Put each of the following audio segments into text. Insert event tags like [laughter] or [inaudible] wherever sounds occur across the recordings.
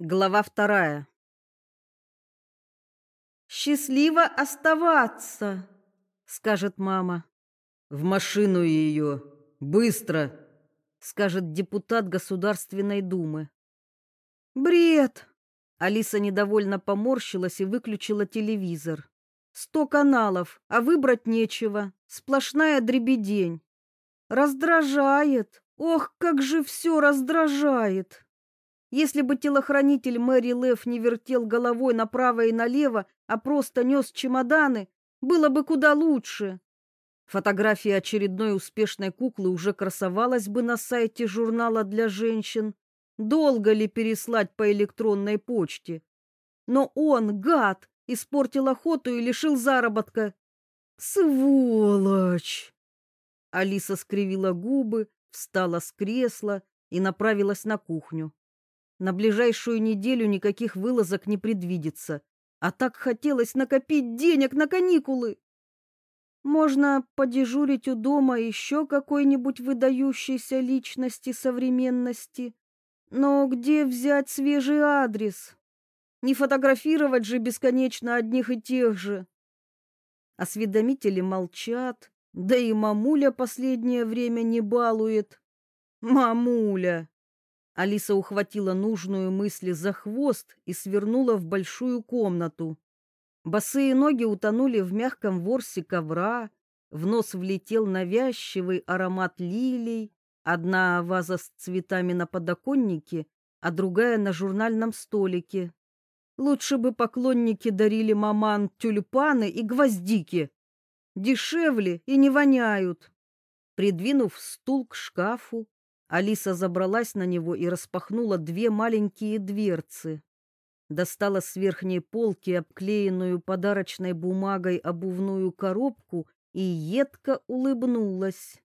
Глава вторая. «Счастливо оставаться!» — скажет мама. «В машину ее! Быстро!» — скажет депутат Государственной Думы. «Бред!» — Алиса недовольно поморщилась и выключила телевизор. «Сто каналов, а выбрать нечего. Сплошная дребедень. Раздражает! Ох, как же все раздражает!» Если бы телохранитель Мэри Лев не вертел головой направо и налево, а просто нес чемоданы, было бы куда лучше. Фотография очередной успешной куклы уже красовалась бы на сайте журнала для женщин. Долго ли переслать по электронной почте? Но он, гад, испортил охоту и лишил заработка. Сволочь! Алиса скривила губы, встала с кресла и направилась на кухню. На ближайшую неделю никаких вылазок не предвидится. А так хотелось накопить денег на каникулы. Можно подежурить у дома еще какой-нибудь выдающейся личности современности. Но где взять свежий адрес? Не фотографировать же бесконечно одних и тех же. Осведомители молчат, да и мамуля последнее время не балует. Мамуля! Алиса ухватила нужную мысль за хвост и свернула в большую комнату. Босые ноги утонули в мягком ворсе ковра, в нос влетел навязчивый аромат лилий, одна ваза с цветами на подоконнике, а другая на журнальном столике. Лучше бы поклонники дарили маман тюльпаны и гвоздики. Дешевле и не воняют. Придвинув стул к шкафу, Алиса забралась на него и распахнула две маленькие дверцы. Достала с верхней полки обклеенную подарочной бумагой обувную коробку и едко улыбнулась.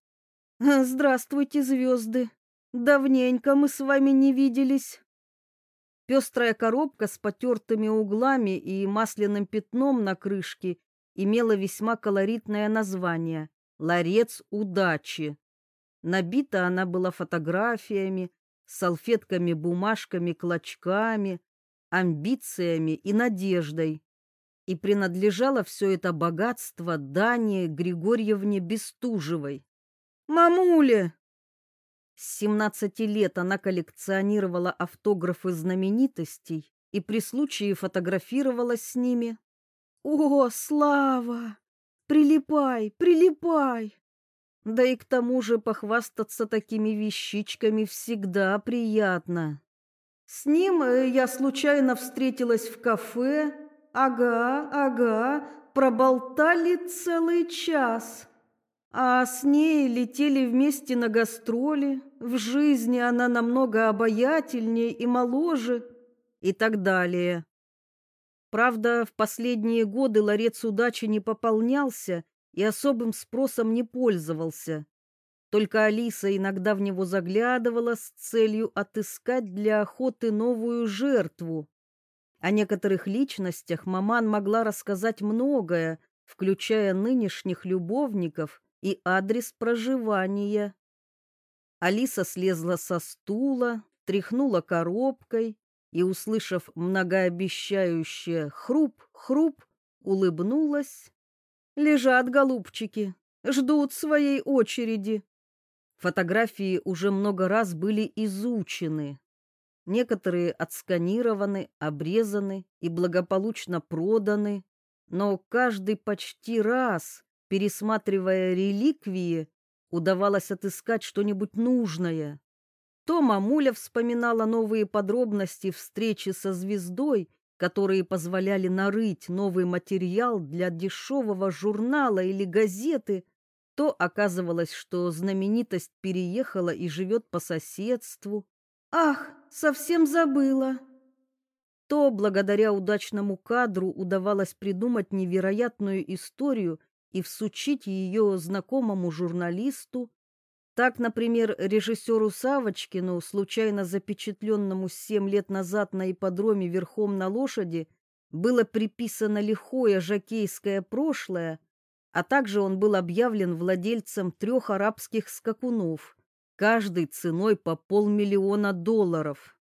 «Здравствуйте, звезды! Давненько мы с вами не виделись!» Пестрая коробка с потертыми углами и масляным пятном на крышке имела весьма колоритное название «Ларец удачи». Набита она была фотографиями, салфетками, бумажками, клочками, амбициями и надеждой. И принадлежало все это богатство Дане Григорьевне Бестужевой. «Мамуля!» С 17 лет она коллекционировала автографы знаменитостей и при случае фотографировалась с ними. «О, Слава! Прилипай, прилипай!» Да и к тому же похвастаться такими вещичками всегда приятно. С ним э, я случайно встретилась в кафе. Ага, ага, проболтали целый час. А с ней летели вместе на гастроли. В жизни она намного обаятельнее и моложе и так далее. Правда, в последние годы ларец удачи не пополнялся, и особым спросом не пользовался. Только Алиса иногда в него заглядывала с целью отыскать для охоты новую жертву. О некоторых личностях маман могла рассказать многое, включая нынешних любовников и адрес проживания. Алиса слезла со стула, тряхнула коробкой и, услышав многообещающее «хруп-хруп», улыбнулась Лежат голубчики, ждут своей очереди. Фотографии уже много раз были изучены. Некоторые отсканированы, обрезаны и благополучно проданы, но каждый почти раз, пересматривая реликвии, удавалось отыскать что-нибудь нужное. То мамуля вспоминала новые подробности встречи со звездой которые позволяли нарыть новый материал для дешевого журнала или газеты, то оказывалось, что знаменитость переехала и живет по соседству. Ах, совсем забыла! То благодаря удачному кадру удавалось придумать невероятную историю и всучить ее знакомому журналисту, так, например, режиссеру Савочкину, случайно запечатленному семь лет назад на ипподроме верхом на лошади, было приписано лихое жокейское прошлое, а также он был объявлен владельцем трех арабских скакунов, каждый ценой по полмиллиона долларов.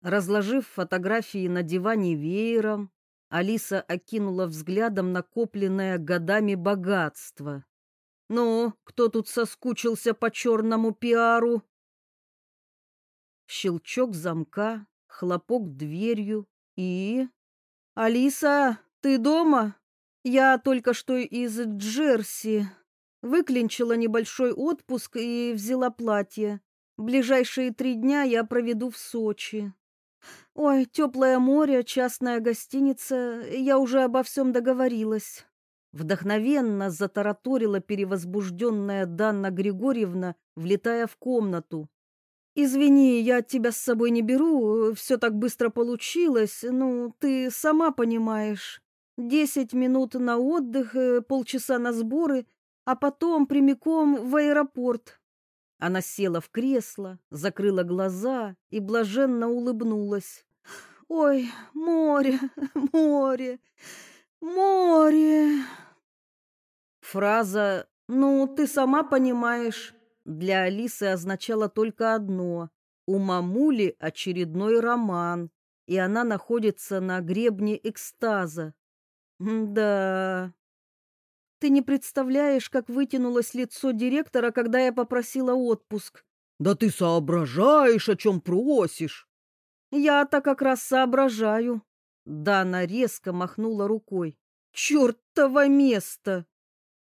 Разложив фотографии на диване веером, Алиса окинула взглядом накопленное годами богатство. «Ну, кто тут соскучился по черному пиару?» Щелчок замка, хлопок дверью и... «Алиса, ты дома? Я только что из Джерси. Выклинчила небольшой отпуск и взяла платье. Ближайшие три дня я проведу в Сочи. Ой, теплое море, частная гостиница, я уже обо всем договорилась. Вдохновенно затараторила перевозбужденная Данна Григорьевна, влетая в комнату. «Извини, я тебя с собой не беру, все так быстро получилось, ну, ты сама понимаешь. Десять минут на отдых, э, полчаса на сборы, а потом прямиком в аэропорт. Она села в кресло, закрыла глаза и блаженно улыбнулась. «Ой, море, [laughs] море, море!» Фраза «Ну, ты сама понимаешь» для Алисы означала только одно. У мамули очередной роман, и она находится на гребне экстаза. Да, ты не представляешь, как вытянулось лицо директора, когда я попросила отпуск. Да ты соображаешь, о чем просишь. Я-то как раз соображаю. Дана резко махнула рукой. Чёртово место!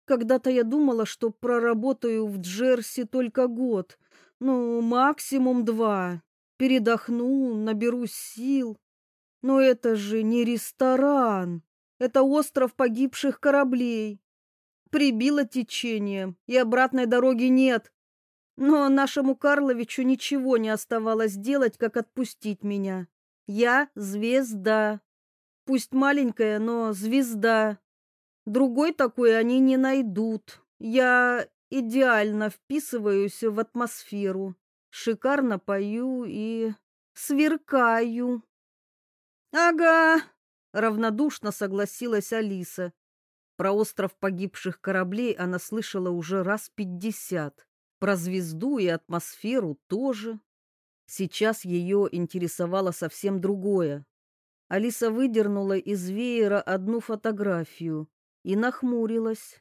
Когда-то я думала, что проработаю в Джерси только год, ну, максимум два. Передохну, наберу сил. Но это же не ресторан. Это остров погибших кораблей прибило течением, и обратной дороги нет. Но нашему Карловичу ничего не оставалось делать, как отпустить меня. Я звезда. Пусть маленькая, но звезда. Другой такой они не найдут. Я идеально вписываюсь в атмосферу. Шикарно пою и сверкаю. Ага, равнодушно согласилась Алиса. Про остров погибших кораблей она слышала уже раз пятьдесят. Про звезду и атмосферу тоже. Сейчас ее интересовало совсем другое. Алиса выдернула из веера одну фотографию и нахмурилась.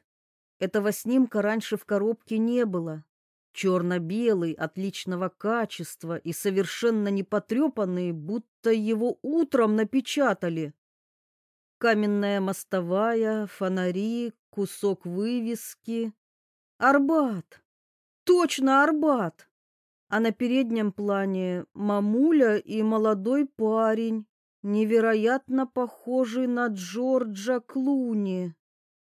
Этого снимка раньше в коробке не было. Черно-белый, отличного качества и совершенно не потрепанный, будто его утром напечатали. Каменная мостовая, фонари, кусок вывески. Арбат! Точно Арбат! А на переднем плане мамуля и молодой парень, невероятно похожий на Джорджа Клуни.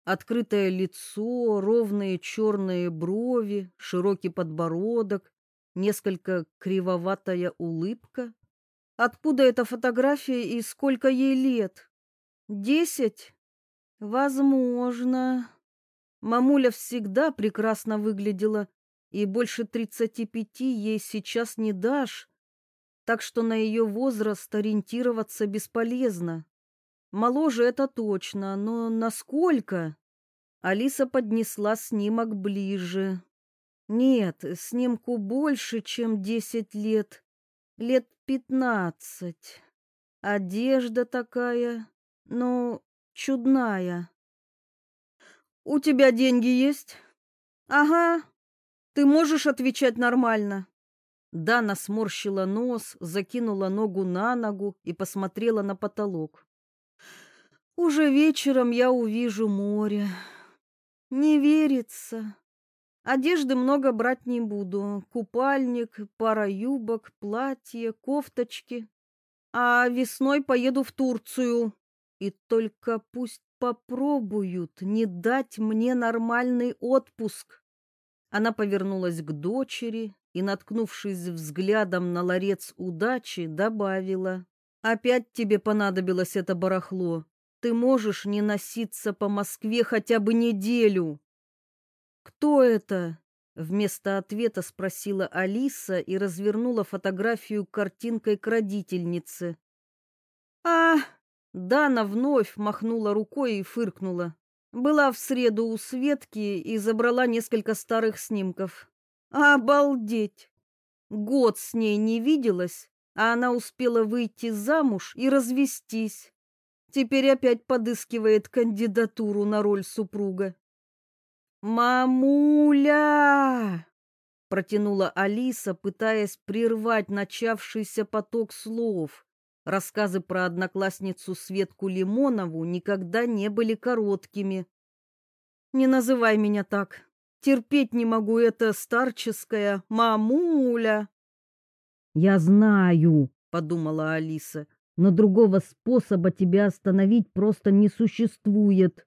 Открытое лицо, ровные черные брови, широкий подбородок, несколько кривоватая улыбка. Откуда эта фотография и сколько ей лет? Десять? Возможно. Мамуля всегда прекрасно выглядела, и больше тридцати пяти ей сейчас не дашь, так что на ее возраст ориентироваться бесполезно. Моложе это точно, но насколько? Алиса поднесла снимок ближе. Нет, снимку больше, чем десять лет. Лет пятнадцать. Одежда такая, ну, чудная. У тебя деньги есть? Ага. Ты можешь отвечать нормально? Дана сморщила нос, закинула ногу на ногу и посмотрела на потолок. Уже вечером я увижу море. Не верится. Одежды много брать не буду. Купальник, пара юбок, платье, кофточки. А весной поеду в Турцию. И только пусть попробуют не дать мне нормальный отпуск. Она повернулась к дочери и, наткнувшись взглядом на ларец удачи, добавила. «Опять тебе понадобилось это барахло. Ты можешь не носиться по Москве хотя бы неделю». «Кто это?» Вместо ответа спросила Алиса и развернула фотографию картинкой к родительнице. «А, Дана вновь махнула рукой и фыркнула. Была в среду у Светки и забрала несколько старых снимков. Обалдеть! Год с ней не виделась, а она успела выйти замуж и развестись. Теперь опять подыскивает кандидатуру на роль супруга. «Мамуля!» — протянула Алиса, пытаясь прервать начавшийся поток слов. Рассказы про одноклассницу Светку Лимонову никогда не были короткими. «Не называй меня так. Терпеть не могу это старческое «мамуля». «Я знаю», — подумала Алиса, «но другого способа тебя остановить просто не существует».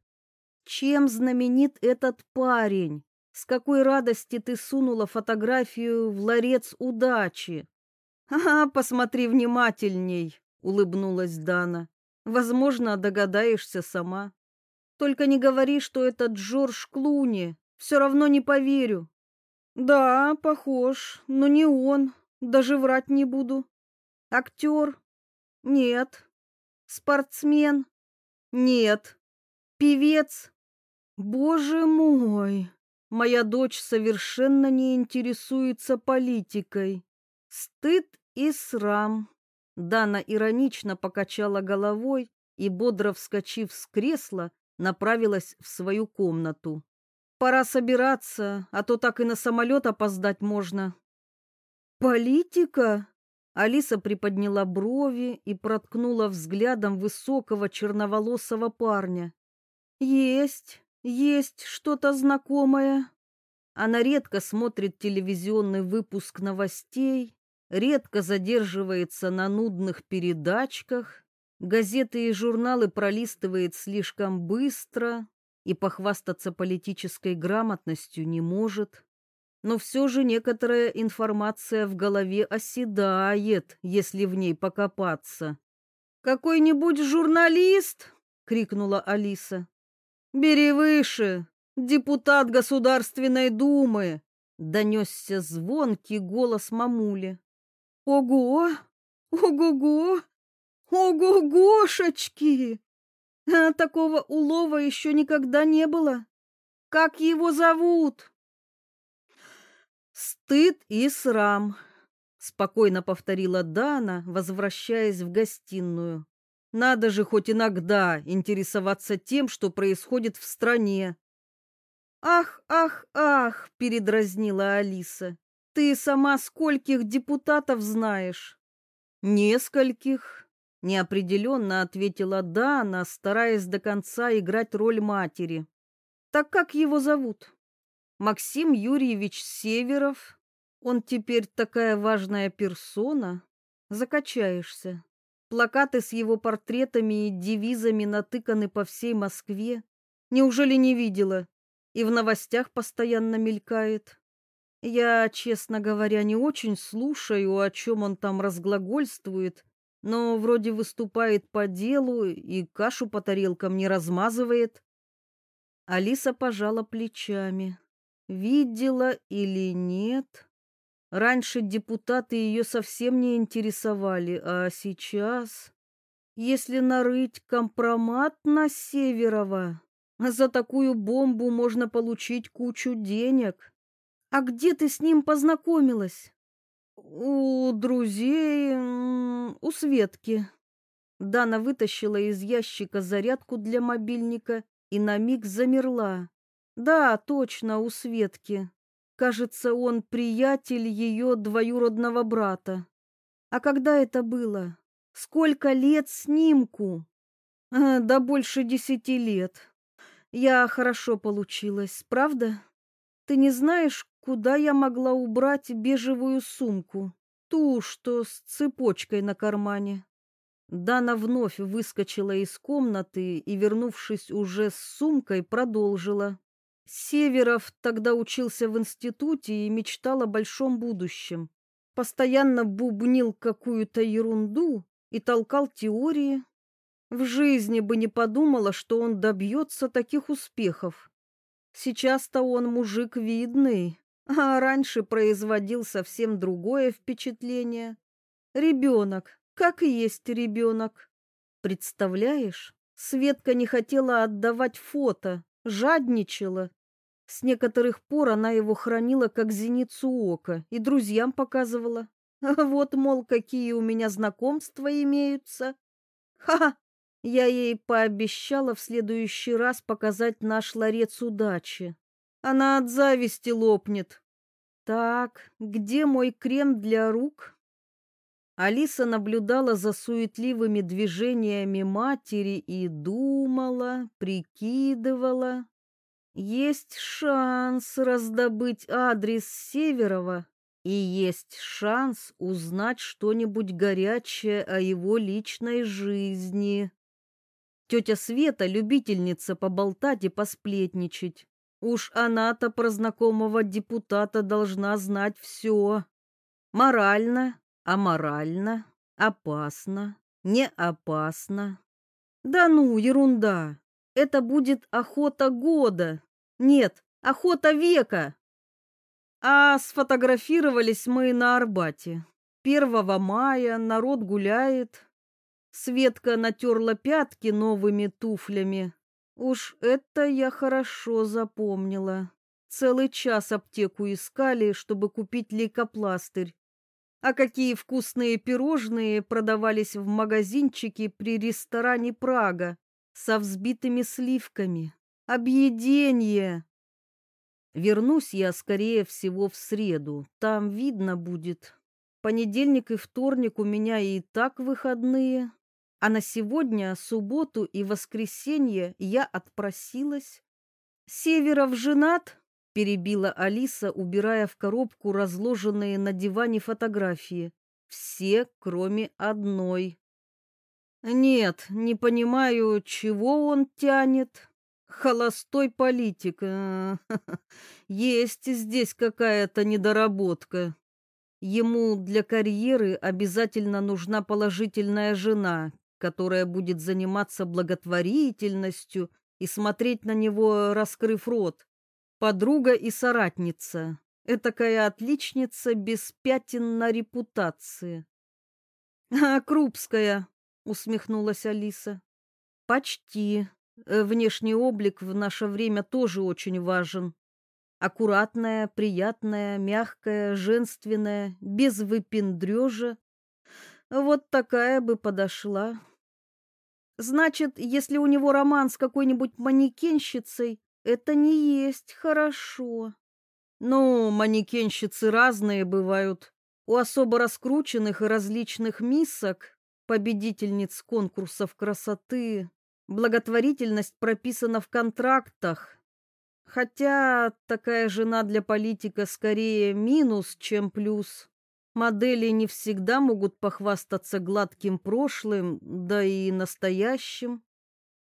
«Чем знаменит этот парень? С какой радости ты сунула фотографию в ларец удачи?» «Ага, посмотри внимательней», — улыбнулась Дана. «Возможно, догадаешься сама. Только не говори, что это Джордж Клуни. Все равно не поверю». «Да, похож, но не он. Даже врать не буду. Актер? Нет. Спортсмен? Нет. Певец? Боже мой! Моя дочь совершенно не интересуется политикой. Стыд и срам. Дана иронично покачала головой и, бодро вскочив с кресла, направилась в свою комнату. Пора собираться, а то так и на самолет опоздать можно. «Политика?» Алиса приподняла брови и проткнула взглядом высокого черноволосого парня. «Есть, есть что-то знакомое». Она редко смотрит телевизионный выпуск новостей, редко задерживается на нудных передачках, газеты и журналы пролистывает слишком быстро и похвастаться политической грамотностью не может но все же некоторая информация в голове оседает, если в ней покопаться. «Какой-нибудь журналист?» — крикнула Алиса. «Бери выше, депутат Государственной Думы!» — донесся звонкий голос мамули. «Ого! Ого-го! Ого-гошечки! А такого улова еще никогда не было! Как его зовут?» Стыд и срам, спокойно повторила Дана, возвращаясь в гостиную. Надо же хоть иногда интересоваться тем, что происходит в стране. Ах, ах, ах, передразнила Алиса. Ты сама скольких депутатов знаешь? Нескольких, неопределенно ответила Дана, стараясь до конца играть роль матери. Так как его зовут? Максим Юрьевич Северов, он теперь такая важная персона, закачаешься. Плакаты с его портретами и девизами натыканы по всей Москве. Неужели не видела? И в новостях постоянно мелькает. Я, честно говоря, не очень слушаю, о чем он там разглагольствует, но вроде выступает по делу и кашу по тарелкам не размазывает. Алиса пожала плечами. Видела или нет? Раньше депутаты ее совсем не интересовали, а сейчас... Если нарыть компромат на Северова, за такую бомбу можно получить кучу денег. А где ты с ним познакомилась? У друзей, у Светки. Дана вытащила из ящика зарядку для мобильника и на миг замерла. Да, точно, у Светки. Кажется, он приятель ее двоюродного брата. А когда это было? Сколько лет снимку? А, да больше десяти лет. Я хорошо получилась, правда? Ты не знаешь, куда я могла убрать бежевую сумку? Ту, что с цепочкой на кармане. Дана вновь выскочила из комнаты и, вернувшись уже с сумкой, продолжила. Северов тогда учился в институте и мечтал о большом будущем. Постоянно бубнил какую-то ерунду и толкал теории. В жизни бы не подумала, что он добьется таких успехов. Сейчас-то он мужик видный, а раньше производил совсем другое впечатление. Ребенок, как и есть ребенок. Представляешь, Светка не хотела отдавать фото, жадничала с некоторых пор она его хранила как зеницу ока и друзьям показывала. [laughs] Вот, мол, какие у меня знакомства имеются. Ха-ха! Я ей пообещала в следующий раз показать наш ларец удачи. Она от зависти лопнет. Так, где мой крем для рук? Алиса наблюдала за суетливыми движениями матери и думала, прикидывала. Есть шанс раздобыть адрес Северова и есть шанс узнать что-нибудь горячее о его личной жизни. Тетя Света — любительница поболтать и посплетничать. Уж она-то про знакомого депутата должна знать все. Морально, аморально, опасно, не опасно. Да ну, ерунда. Это будет охота года. Нет, охота века. А сфотографировались мы на Арбате. Первого мая народ гуляет. Светка натерла пятки новыми туфлями. Уж это я хорошо запомнила. Целый час аптеку искали, чтобы купить лейкопластырь. А какие вкусные пирожные продавались в магазинчике при ресторане «Прага» со взбитыми сливками. Объеденье! Вернусь я, скорее всего, в среду. Там видно будет. Понедельник и вторник у меня и так выходные. А на сегодня, субботу и воскресенье я отпросилась. Северов женат? Перебила Алиса, убирая в коробку разложенные на диване фотографии. Все, кроме одной. Нет, не понимаю, чего он тянет. Холостой политик. Э, [laughs] есть здесь какая-то недоработка. Ему для карьеры обязательно нужна положительная жена, которая будет заниматься благотворительностью и смотреть на него, раскрыв рот. Подруга и соратница. Этакая отличница без пятен на репутации. «А, Крупская», — усмехнулась Алиса. «Почти», Э, внешний облик в наше время тоже очень важен. Аккуратная, приятная, мягкая, женственная, без выпендрежа. Вот такая бы подошла. Значит, если у него роман с какой-нибудь манекенщицей, это не есть хорошо. Ну, манекенщицы разные бывают. У особо раскрученных и различных миссок, победительниц конкурсов красоты, Благотворительность прописана в контрактах. Хотя такая жена для политика скорее минус, чем плюс. Модели не всегда могут похвастаться гладким прошлым, да и настоящим.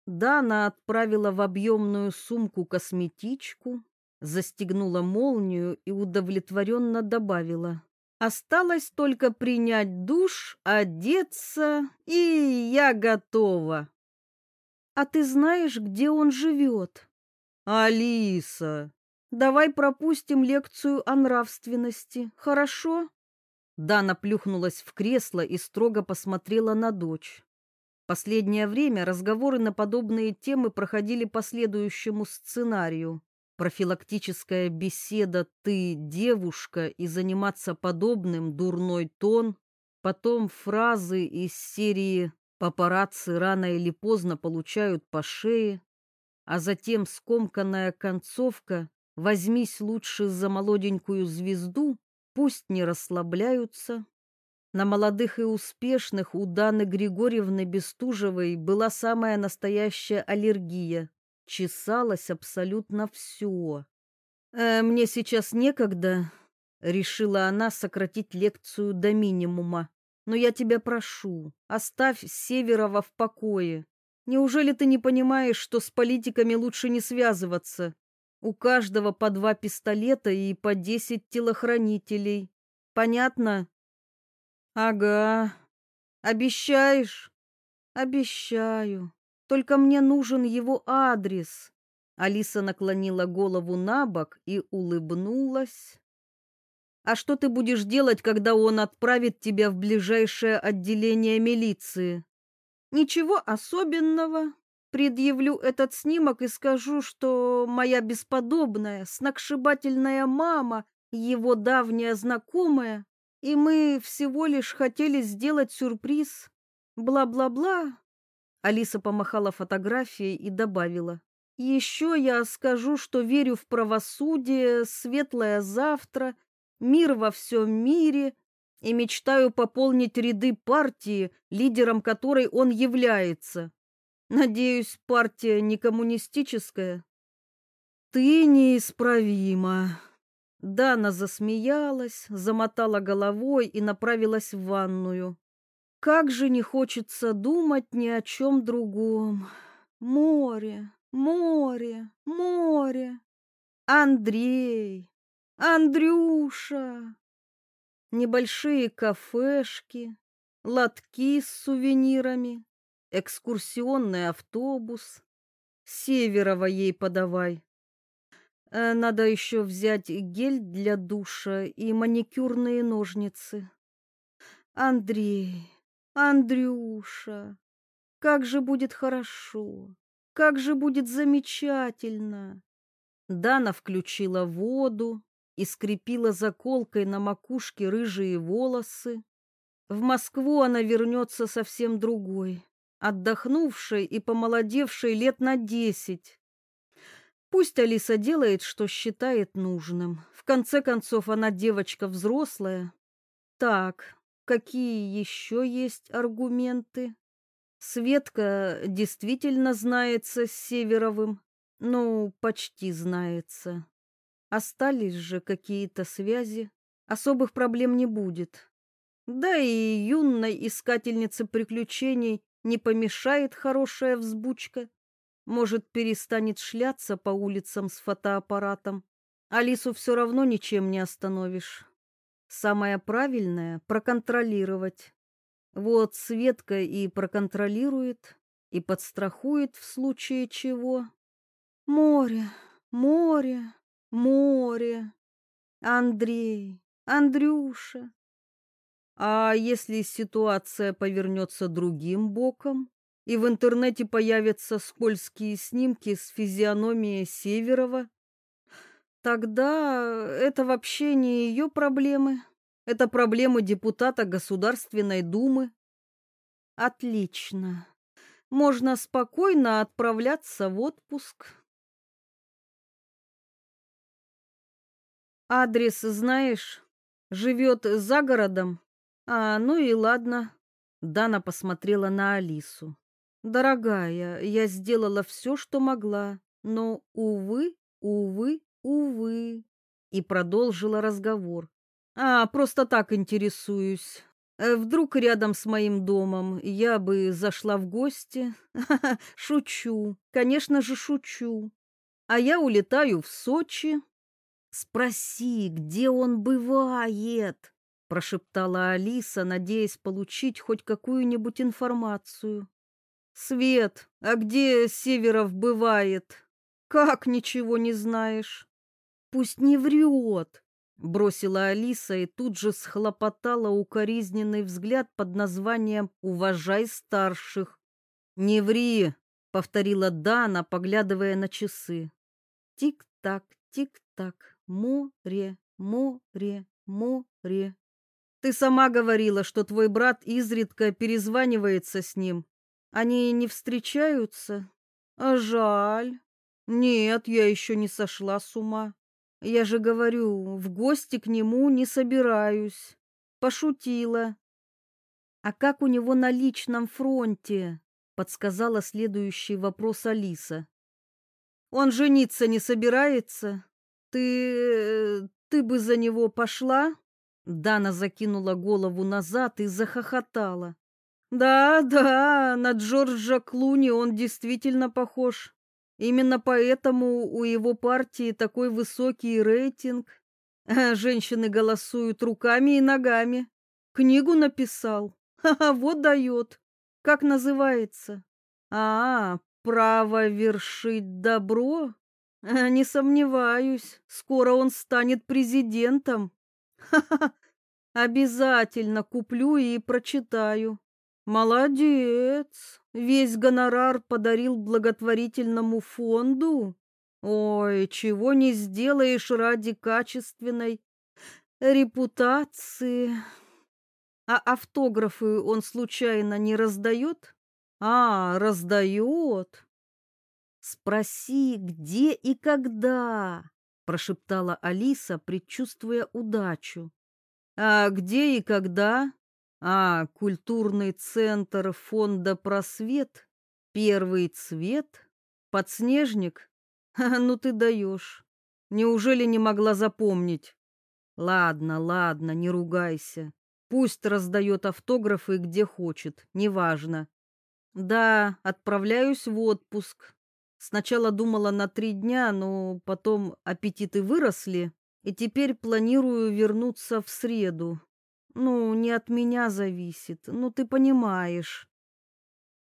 Дана отправила в объемную сумку косметичку, застегнула молнию и удовлетворенно добавила. Осталось только принять душ, одеться, и я готова. А ты знаешь, где он живет? Алиса, давай пропустим лекцию о нравственности, хорошо? Дана плюхнулась в кресло и строго посмотрела на дочь. Последнее время разговоры на подобные темы проходили по следующему сценарию. Профилактическая беседа «ты девушка» и заниматься подобным дурной тон, потом фразы из серии Папарацци рано или поздно получают по шее, а затем скомканная концовка «возьмись лучше за молоденькую звезду», пусть не расслабляются. На молодых и успешных у Даны Григорьевны Бестужевой была самая настоящая аллергия. Чесалось абсолютно все. «Э, «Мне сейчас некогда», — решила она сократить лекцию до минимума. Но я тебя прошу, оставь Северова в покое. Неужели ты не понимаешь, что с политиками лучше не связываться? У каждого по два пистолета и по десять телохранителей. Понятно? Ага. Обещаешь? Обещаю. Только мне нужен его адрес. Алиса наклонила голову на бок и улыбнулась. А что ты будешь делать, когда он отправит тебя в ближайшее отделение милиции? Ничего особенного. Предъявлю этот снимок и скажу, что моя бесподобная, сногсшибательная мама, его давняя знакомая, и мы всего лишь хотели сделать сюрприз. Бла-бла-бла. Алиса помахала фотографией и добавила. Еще я скажу, что верю в правосудие, светлое завтра, мир во всем мире и мечтаю пополнить ряды партии, лидером которой он является. Надеюсь, партия не коммунистическая. Ты неисправима. Дана засмеялась, замотала головой и направилась в ванную. Как же не хочется думать ни о чем другом. Море, море, море. Андрей, Андрюша. Небольшие кафешки, лотки с сувенирами, экскурсионный автобус. Северова ей подавай. Э, надо еще взять гель для душа и маникюрные ножницы. Андрей, Андрюша, как же будет хорошо, как же будет замечательно. Дана включила воду и скрепила заколкой на макушке рыжие волосы. В Москву она вернется совсем другой, отдохнувшей и помолодевшей лет на десять. Пусть Алиса делает, что считает нужным. В конце концов, она девочка взрослая. Так, какие еще есть аргументы? Светка действительно знается с Северовым. Ну, почти знается. Остались же какие-то связи. Особых проблем не будет. Да и юной искательнице приключений не помешает хорошая взбучка. Может, перестанет шляться по улицам с фотоаппаратом. Алису все равно ничем не остановишь. Самое правильное — проконтролировать. Вот Светка и проконтролирует, и подстрахует в случае чего. Море, море, море. Андрей, Андрюша. А если ситуация повернется другим боком? и в интернете появятся скользкие снимки с физиономией Северова, тогда это вообще не ее проблемы. Это проблемы депутата Государственной Думы. Отлично. Можно спокойно отправляться в отпуск. Адрес знаешь? Живет за городом? А, ну и ладно. Дана посмотрела на Алису. Дорогая, я сделала все, что могла, но, увы, увы, увы. И продолжила разговор. А, просто так интересуюсь. Э, вдруг рядом с моим домом я бы зашла в гости? [laughs] Шучу, конечно же, шучу. А я улетаю в Сочи. Спроси, где он бывает, прошептала Алиса, надеясь получить хоть какую-нибудь информацию. Свет, а где Северов бывает? Как ничего не знаешь? Пусть не врет, бросила Алиса и тут же схлопотала укоризненный взгляд под названием «Уважай старших». «Не ври», — повторила Дана, поглядывая на часы. «Тик-так, тик-так, море, море, море». «Ты сама говорила, что твой брат изредка перезванивается с ним. Они не встречаются? А жаль. Нет, я еще не сошла с ума. Я же говорю, в гости к нему не собираюсь. Пошутила. А как у него на личном фронте? Подсказала следующий вопрос Алиса. Он жениться не собирается? Ты... ты бы за него пошла? Дана закинула голову назад и захохотала. Да, да, на Джорджа Клуни он действительно похож. Именно поэтому у его партии такой высокий рейтинг. Женщины голосуют руками и ногами. Книгу написал. Ха-ха, вот дает. Как называется? А, право вершить добро? Не сомневаюсь, скоро он станет президентом. Ха-ха, [laughs] обязательно куплю и прочитаю. Молодец. Весь гонорар подарил благотворительному фонду. Ой, чего не сделаешь ради качественной. репутации. А автографы он случайно не раздает? А, раздает. Спроси, где и когда, прошептала Алиса, предчувствуя удачу. А где и когда? А, культурный центр фонда Просвет, первый цвет, подснежник. Ну ты даешь. Неужели не могла запомнить? Ладно, ладно, не ругайся. Пусть раздает автографы где хочет, неважно. Да, отправляюсь в отпуск. Сначала думала на три дня, но потом аппетиты выросли, и теперь планирую вернуться в среду. Ну, не от меня зависит, ну ты понимаешь.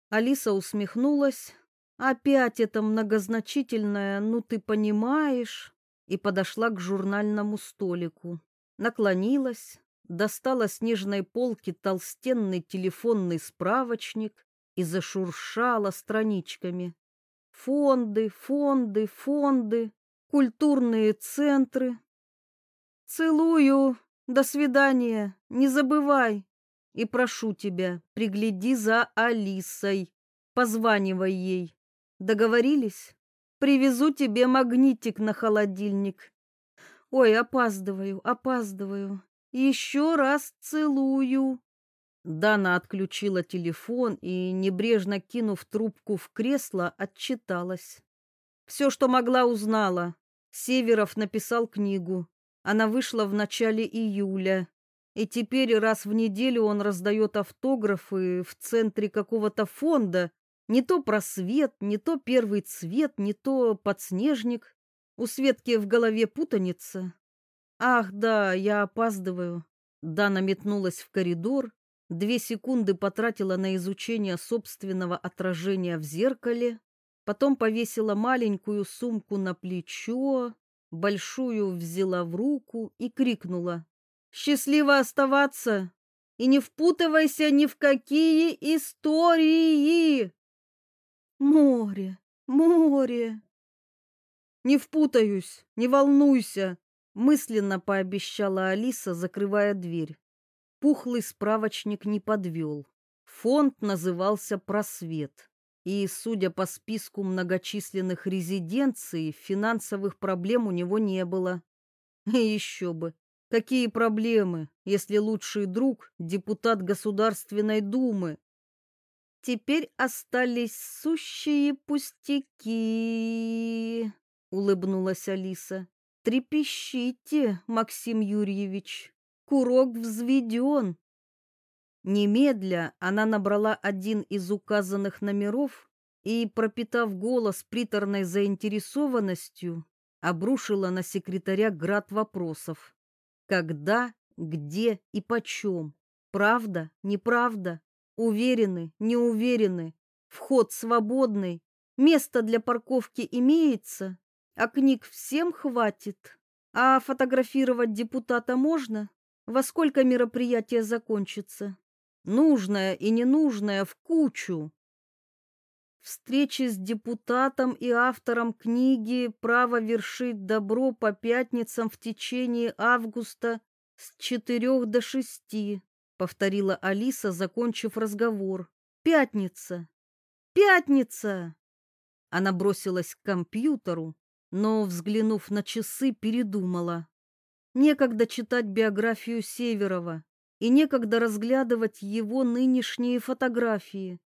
Алиса усмехнулась. Опять это многозначительное «ну ты понимаешь» и подошла к журнальному столику. Наклонилась, достала с нежной полки толстенный телефонный справочник и зашуршала страничками. Фонды, фонды, фонды, культурные центры. Целую, до свидания, не забывай. И прошу тебя, пригляди за Алисой, позванивай ей. Договорились? Привезу тебе магнитик на холодильник. Ой, опаздываю, опаздываю. Еще раз целую. Дана отключила телефон и, небрежно кинув трубку в кресло, отчиталась. Все, что могла, узнала. Северов написал книгу. Она вышла в начале июля. И теперь раз в неделю он раздает автографы в центре какого-то фонда. Не то просвет, не то первый цвет, не то подснежник. У Светки в голове путаница. Ах, да, я опаздываю. Дана метнулась в коридор, две секунды потратила на изучение собственного отражения в зеркале, потом повесила маленькую сумку на плечо, большую взяла в руку и крикнула. «Счастливо оставаться! И не впутывайся ни в какие истории!» «Море! Море!» «Не впутаюсь, не волнуйся!» мысленно пообещала Алиса, закрывая дверь. Пухлый справочник не подвел. Фонд назывался «Просвет». И, судя по списку многочисленных резиденций, финансовых проблем у него не было. Еще бы. Какие проблемы, если лучший друг – депутат Государственной Думы? Теперь остались сущие пустяки, улыбнулась Алиса. Трепещите, Максим Юрьевич курок взведен. Немедля она набрала один из указанных номеров и, пропитав голос приторной заинтересованностью, обрушила на секретаря град вопросов. Когда, где и почем? Правда, неправда? Уверены, не уверены? Вход свободный? Место для парковки имеется? А книг всем хватит? А фотографировать депутата можно? Во сколько мероприятие закончится? Нужное и ненужное в кучу. Встречи с депутатом и автором книги «Право вершить добро» по пятницам в течение августа с четырех до шести, повторила Алиса, закончив разговор. Пятница! Пятница! Она бросилась к компьютеру, но, взглянув на часы, передумала. Некогда читать биографию Северова и некогда разглядывать его нынешние фотографии.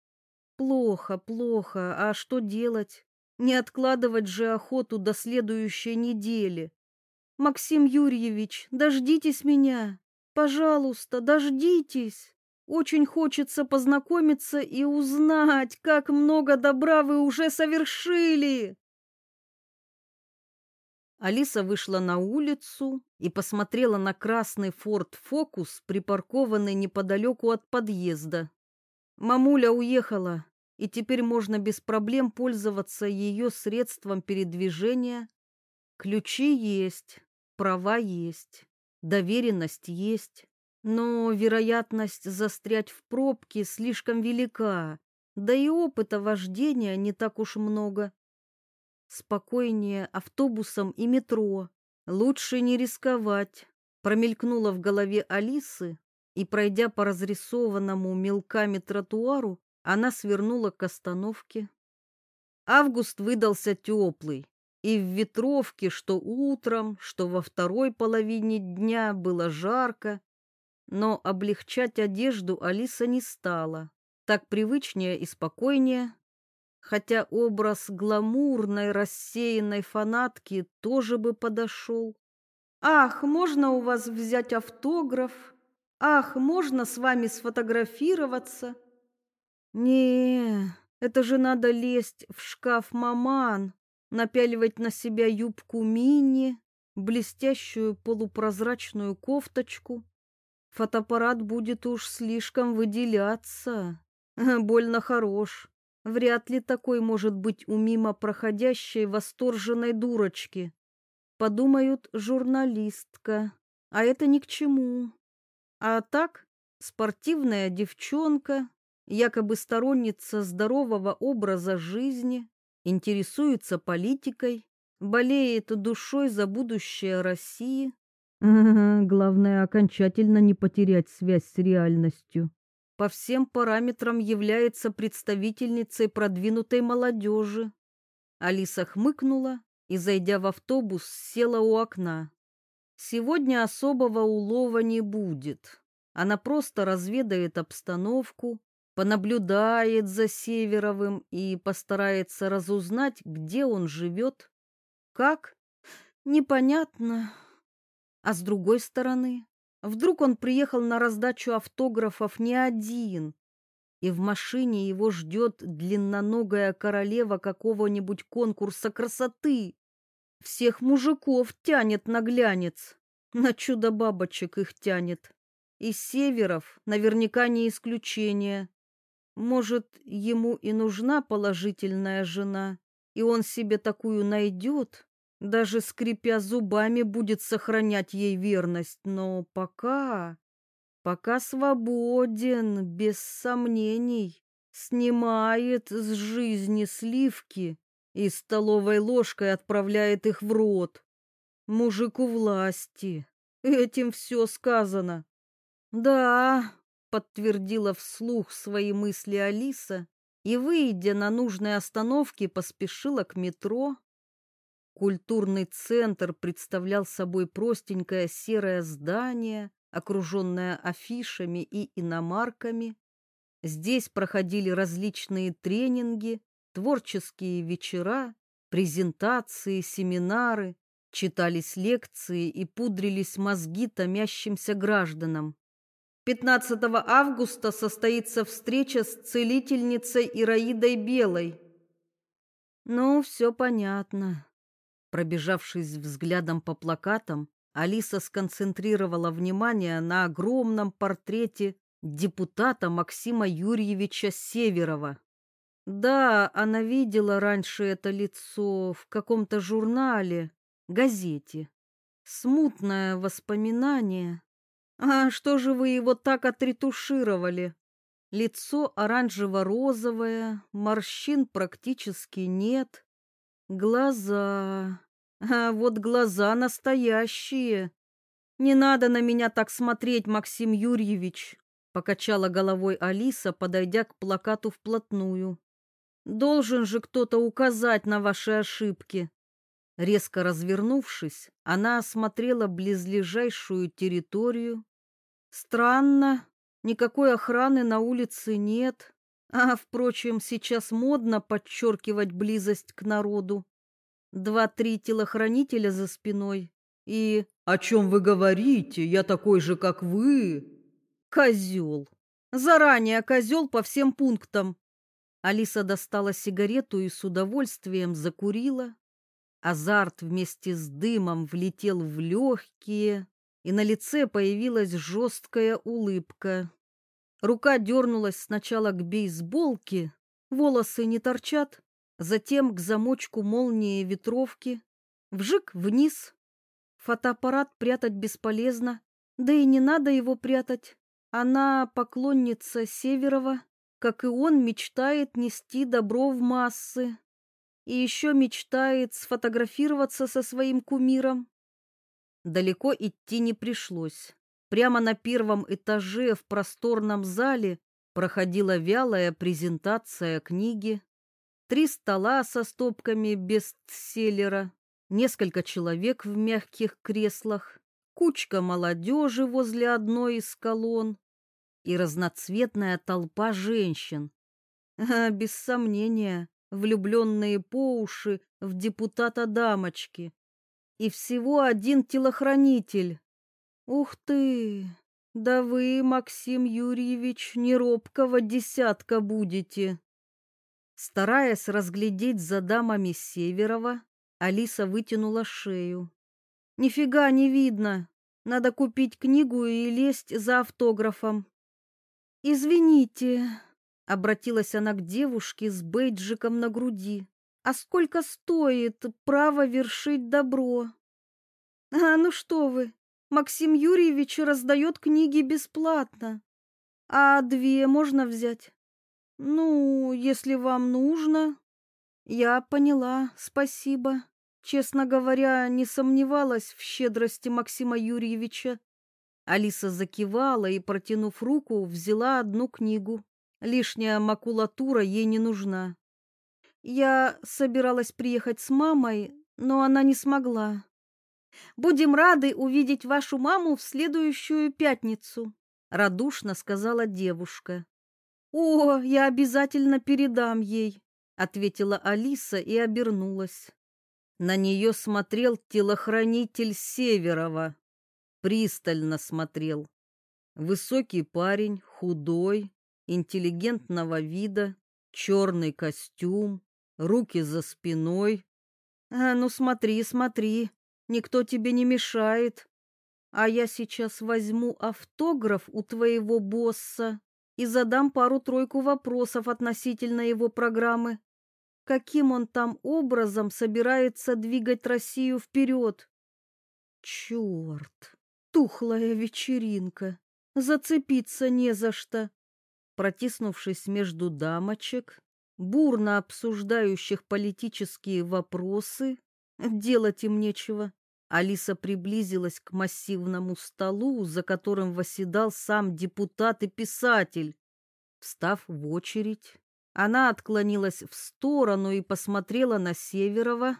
Плохо, плохо, а что делать? Не откладывать же охоту до следующей недели. Максим Юрьевич, дождитесь меня. Пожалуйста, дождитесь. Очень хочется познакомиться и узнать, как много добра вы уже совершили. Алиса вышла на улицу и посмотрела на красный Ford Focus, припаркованный неподалеку от подъезда. Мамуля уехала, и теперь можно без проблем пользоваться ее средством передвижения. Ключи есть, права есть, доверенность есть, но вероятность застрять в пробке слишком велика, да и опыта вождения не так уж много. Спокойнее автобусом и метро. Лучше не рисковать. Промелькнуло в голове Алисы, и, пройдя по разрисованному мелками тротуару, она свернула к остановке. Август выдался теплый, и в ветровке, что утром, что во второй половине дня было жарко, но облегчать одежду Алиса не стала. Так привычнее и спокойнее, хотя образ гламурной рассеянной фанатки тоже бы подошел. «Ах, можно у вас взять автограф? Ах, можно с вами сфотографироваться?» «Не, это же надо лезть в шкаф маман, напяливать на себя юбку мини, блестящую полупрозрачную кофточку. Фотоаппарат будет уж слишком выделяться. [laughs] Больно хорош. Вряд ли такой может быть у мимо проходящей восторженной дурочки. Подумают, журналистка, а это ни к чему. А так, спортивная девчонка, якобы сторонница здорового образа жизни, интересуется политикой, болеет душой за будущее России. Главное окончательно не потерять связь с реальностью по всем параметрам является представительницей продвинутой молодежи. Алиса хмыкнула и, зайдя в автобус, села у окна. Сегодня особого улова не будет. Она просто разведает обстановку, понаблюдает за Северовым и постарается разузнать, где он живет. Как? Непонятно. А с другой стороны, Вдруг он приехал на раздачу автографов не один, и в машине его ждет длинноногая королева какого-нибудь конкурса красоты. Всех мужиков тянет на глянец, на чудо-бабочек их тянет. И Северов наверняка не исключение. Может, ему и нужна положительная жена, и он себе такую найдет, даже скрипя зубами будет сохранять ей верность, но пока... Пока свободен, без сомнений, снимает с жизни сливки и столовой ложкой отправляет их в рот. Мужику власти. Этим все сказано. Да, подтвердила вслух свои мысли Алиса и, выйдя на нужной остановке, поспешила к метро. Культурный центр представлял собой простенькое серое здание, окруженное афишами и иномарками. Здесь проходили различные тренинги, творческие вечера, презентации, семинары, читались лекции и пудрились мозги томящимся гражданам. 15 августа состоится встреча с целительницей Ираидой Белой. Ну, все понятно. Пробежавшись взглядом по плакатам, Алиса сконцентрировала внимание на огромном портрете депутата Максима Юрьевича Северова. Да, она видела раньше это лицо в каком-то журнале, газете. Смутное воспоминание. А что же вы его так отретушировали? Лицо оранжево-розовое, морщин практически нет. Глаза. А вот глаза настоящие. Не надо на меня так смотреть, Максим Юрьевич, покачала головой Алиса, подойдя к плакату вплотную. Должен же кто-то указать на ваши ошибки. Резко развернувшись, она осмотрела близлежащую территорию. Странно, никакой охраны на улице нет. А, впрочем, сейчас модно подчеркивать близость к народу. Два-три телохранителя за спиной и... «О чем вы говорите? Я такой же, как вы!» «Козел! Заранее козел по всем пунктам!» Алиса достала сигарету и с удовольствием закурила. Азарт вместе с дымом влетел в легкие, и на лице появилась жесткая улыбка. Рука дернулась сначала к бейсболке, волосы не торчат, затем к замочку молнии ветровки, вжик вниз. Фотоаппарат прятать бесполезно, да и не надо его прятать. Она поклонница Северова, как и он мечтает нести добро в массы. И еще мечтает сфотографироваться со своим кумиром. Далеко идти не пришлось. Прямо на первом этаже в просторном зале проходила вялая презентация книги. Три стола со стопками бестселлера, несколько человек в мягких креслах, кучка молодежи возле одной из колонн и разноцветная толпа женщин. А, без сомнения, влюбленные по уши в депутата-дамочки. И всего один телохранитель. Ух ты! Да вы, Максим Юрьевич, неробкого десятка будете. Стараясь разглядеть за дамами Северова, Алиса вытянула шею. Нифига не видно. Надо купить книгу и лезть за автографом. Извините, обратилась она к девушке с бейджиком на груди. А сколько стоит право вершить добро? А ну что вы? Максим Юрьевич раздает книги бесплатно. А две можно взять? Ну, если вам нужно. Я поняла, спасибо. Честно говоря, не сомневалась в щедрости Максима Юрьевича. Алиса закивала и, протянув руку, взяла одну книгу. Лишняя макулатура ей не нужна. Я собиралась приехать с мамой, но она не смогла. Будем рады увидеть вашу маму в следующую пятницу, радушно сказала девушка. О, я обязательно передам ей, ответила Алиса и обернулась. На нее смотрел телохранитель Северова. Пристально смотрел. Высокий парень, худой, интеллигентного вида, черный костюм, руки за спиной. А ну смотри, смотри, никто тебе не мешает. А я сейчас возьму автограф у твоего босса и задам пару-тройку вопросов относительно его программы. Каким он там образом собирается двигать Россию вперед? Черт, тухлая вечеринка, зацепиться не за что. Протиснувшись между дамочек, бурно обсуждающих политические вопросы, делать им нечего. Алиса приблизилась к массивному столу, за которым восседал сам депутат и писатель. Встав в очередь, она отклонилась в сторону и посмотрела на Северова.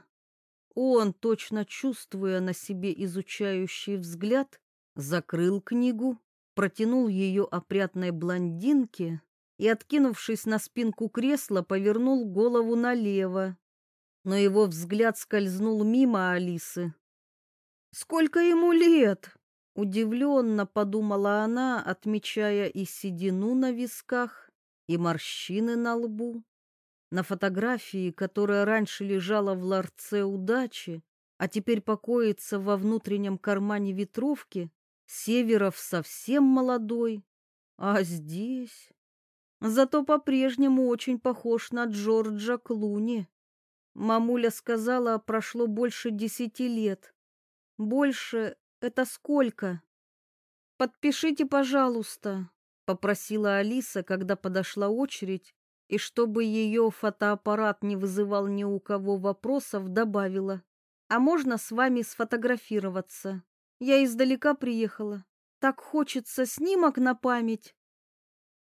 Он, точно чувствуя на себе изучающий взгляд, закрыл книгу, протянул ее опрятной блондинке и, откинувшись на спинку кресла, повернул голову налево. Но его взгляд скользнул мимо Алисы. «Сколько ему лет?» — удивленно подумала она, отмечая и седину на висках, и морщины на лбу. На фотографии, которая раньше лежала в ларце удачи, а теперь покоится во внутреннем кармане ветровки, Северов совсем молодой, а здесь... Зато по-прежнему очень похож на Джорджа Клуни. Мамуля сказала, прошло больше десяти лет. Больше это сколько? Подпишите, пожалуйста, попросила Алиса, когда подошла очередь, и чтобы ее фотоаппарат не вызывал ни у кого вопросов, добавила: "А можно с вами сфотографироваться? Я издалека приехала. Так хочется снимок на память".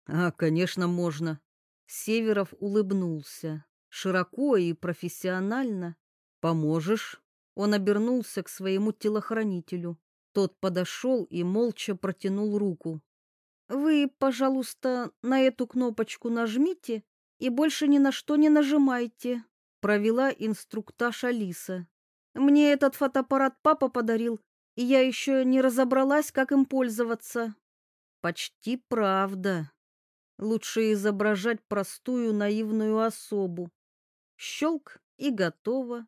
А, конечно, можно. Северов улыбнулся, широко и профессионально. Поможешь? Он обернулся к своему телохранителю. Тот подошел и молча протянул руку. Вы, пожалуйста, на эту кнопочку нажмите и больше ни на что не нажимайте, провела инструктаж Алиса. Мне этот фотоаппарат папа подарил, и я еще не разобралась, как им пользоваться. Почти правда. Лучше изображать простую наивную особу. Щелк и готово.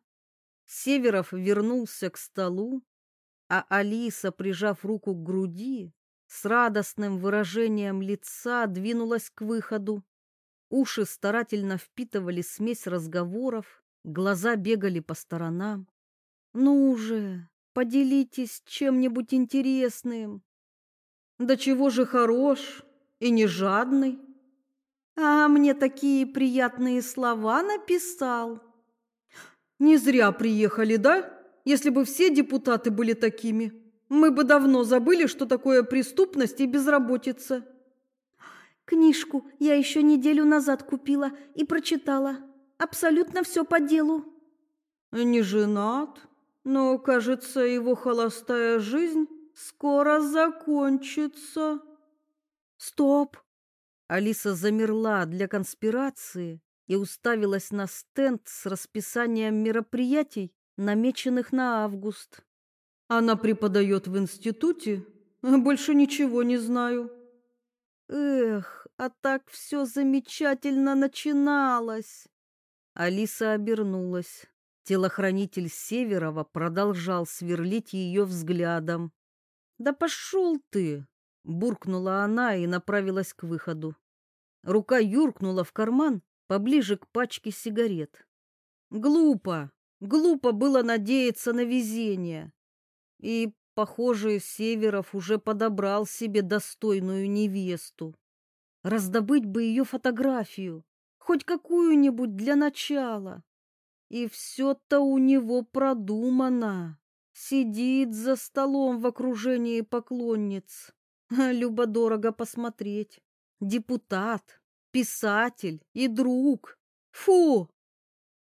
Северов вернулся к столу, а Алиса, прижав руку к груди, с радостным выражением лица двинулась к выходу. Уши старательно впитывали смесь разговоров, глаза бегали по сторонам. «Ну же, поделитесь чем-нибудь интересным». «Да чего же хорош и не жадный?» «А мне такие приятные слова написал». Не зря приехали, да? Если бы все депутаты были такими. Мы бы давно забыли, что такое преступность и безработица. Книжку я еще неделю назад купила и прочитала. Абсолютно все по делу. Не женат, но, кажется, его холостая жизнь скоро закончится. Стоп! Алиса замерла для конспирации и уставилась на стенд с расписанием мероприятий, намеченных на август. Она преподает в институте, больше ничего не знаю. Эх, а так все замечательно начиналось. Алиса обернулась. Телохранитель Северова продолжал сверлить ее взглядом. «Да пошел ты!» — буркнула она и направилась к выходу. Рука юркнула в карман поближе к пачке сигарет. Глупо, глупо было надеяться на везение. И, похоже, Северов уже подобрал себе достойную невесту. Раздобыть бы ее фотографию, хоть какую-нибудь для начала. И все-то у него продумано. Сидит за столом в окружении поклонниц. [laughs] Любо-дорого посмотреть. Депутат, писатель и друг. Фу!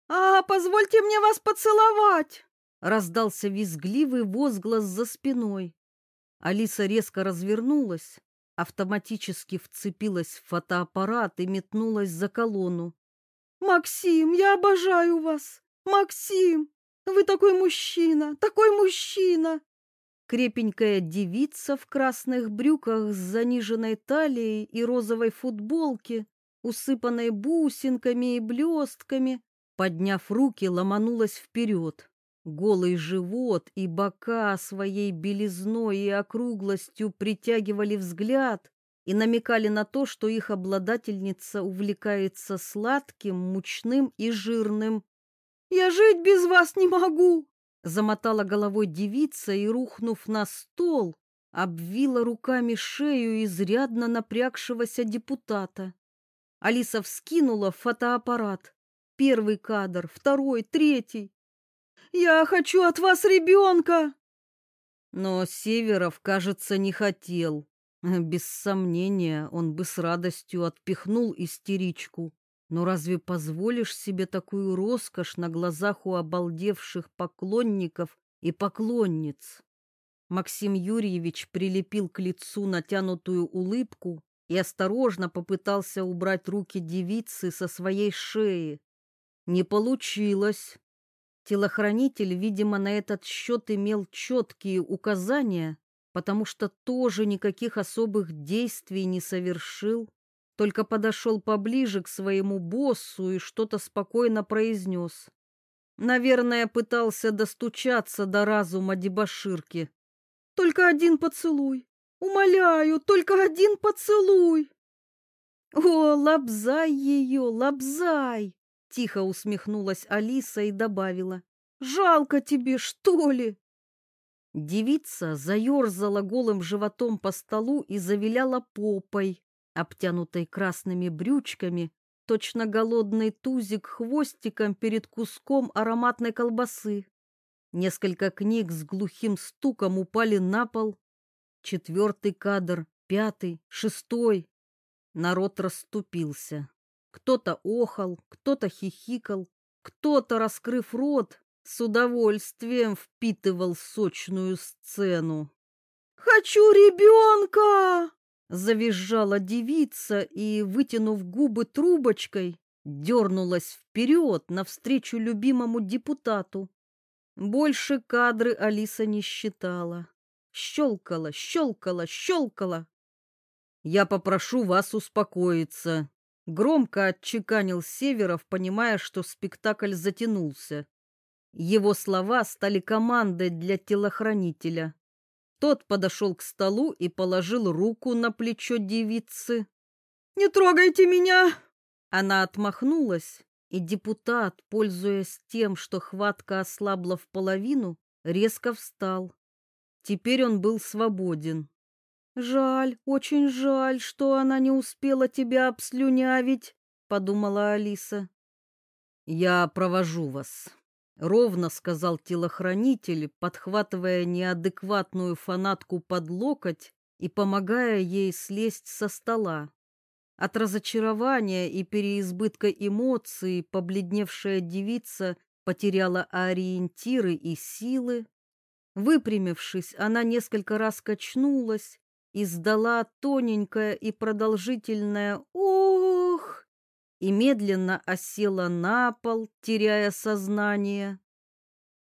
А, позвольте мне вас поцеловать! Раздался визгливый возглас за спиной. Алиса резко развернулась, автоматически вцепилась в фотоаппарат и метнулась за колонну. «Максим, я обожаю вас! Максим! Вы такой мужчина! Такой мужчина!» Крепенькая девица в красных брюках с заниженной талией и розовой футболке, усыпанной бусинками и блестками, подняв руки, ломанулась вперед. Голый живот и бока своей белизной и округлостью притягивали взгляд, и намекали на то, что их обладательница увлекается сладким, мучным и жирным. «Я жить без вас не могу!» Замотала головой девица и, рухнув на стол, обвила руками шею изрядно напрягшегося депутата. Алиса вскинула фотоаппарат. Первый кадр, второй, третий. «Я хочу от вас ребенка!» Но Северов, кажется, не хотел. Без сомнения, он бы с радостью отпихнул истеричку. Но разве позволишь себе такую роскошь на глазах у обалдевших поклонников и поклонниц? Максим Юрьевич прилепил к лицу натянутую улыбку и осторожно попытался убрать руки девицы со своей шеи. Не получилось. Телохранитель, видимо, на этот счет имел четкие указания потому что тоже никаких особых действий не совершил, только подошел поближе к своему боссу и что-то спокойно произнес. Наверное, пытался достучаться до разума дебоширки. «Только один поцелуй! Умоляю, только один поцелуй!» «О, лобзай ее, лобзай!» Тихо усмехнулась Алиса и добавила. «Жалко тебе, что ли?» Девица заерзала голым животом по столу и завиляла попой, обтянутой красными брючками, точно голодный тузик хвостиком перед куском ароматной колбасы. Несколько книг с глухим стуком упали на пол. Четвертый кадр, пятый, шестой. Народ расступился. Кто-то охал, кто-то хихикал, кто-то, раскрыв рот, с удовольствием впитывал сочную сцену. «Хочу ребенка!» — завизжала девица и, вытянув губы трубочкой, дернулась вперед навстречу любимому депутату. Больше кадры Алиса не считала. Щелкала, щелкала, щелкала. «Я попрошу вас успокоиться», — громко отчеканил Северов, понимая, что спектакль затянулся. Его слова стали командой для телохранителя. Тот подошел к столу и положил руку на плечо девицы. «Не трогайте меня!» Она отмахнулась, и депутат, пользуясь тем, что хватка ослабла в половину, резко встал. Теперь он был свободен. «Жаль, очень жаль, что она не успела тебя обслюнявить», — подумала Алиса. «Я провожу вас», ровно сказал телохранитель, подхватывая неадекватную фанатку под локоть и помогая ей слезть со стола. От разочарования и переизбытка эмоций побледневшая девица потеряла ориентиры и силы. Выпрямившись, она несколько раз качнулась, издала тоненькое и продолжительное «Ох!» И медленно осела на пол, теряя сознание.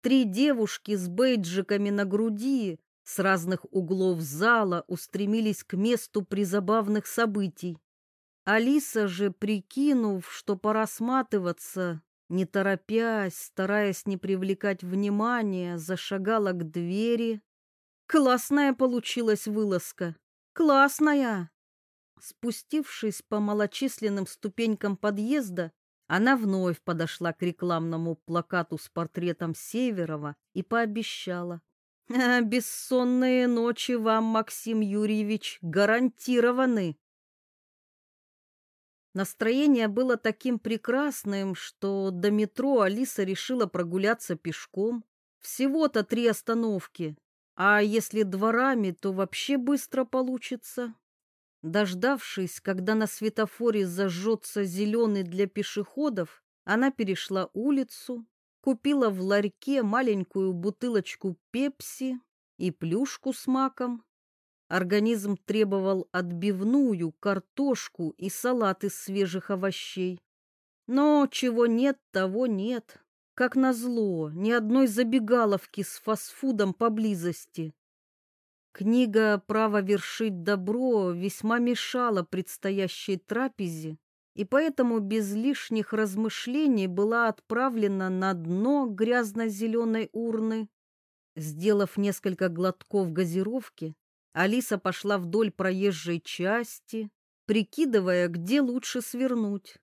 Три девушки с бейджиками на груди с разных углов зала устремились к месту призабавных событий. Алиса же, прикинув, что пора сматываться, не торопясь, стараясь не привлекать внимания, зашагала к двери, Классная получилась вылазка. Классная. Спустившись по малочисленным ступенькам подъезда, она вновь подошла к рекламному плакату с портретом Северова и пообещала. «Бессонные ночи вам, Максим Юрьевич, гарантированы!» Настроение было таким прекрасным, что до метро Алиса решила прогуляться пешком. Всего-то три остановки, а если дворами, то вообще быстро получится. Дождавшись, когда на светофоре зажжется зеленый для пешеходов, она перешла улицу, купила в ларьке маленькую бутылочку пепси и плюшку с маком. Организм требовал отбивную, картошку и салат из свежих овощей. Но чего нет, того нет. Как назло, ни одной забегаловки с фастфудом поблизости. Книга «Право вершить добро» весьма мешала предстоящей трапезе, и поэтому без лишних размышлений была отправлена на дно грязно-зеленой урны. Сделав несколько глотков газировки, Алиса пошла вдоль проезжей части, прикидывая, где лучше свернуть.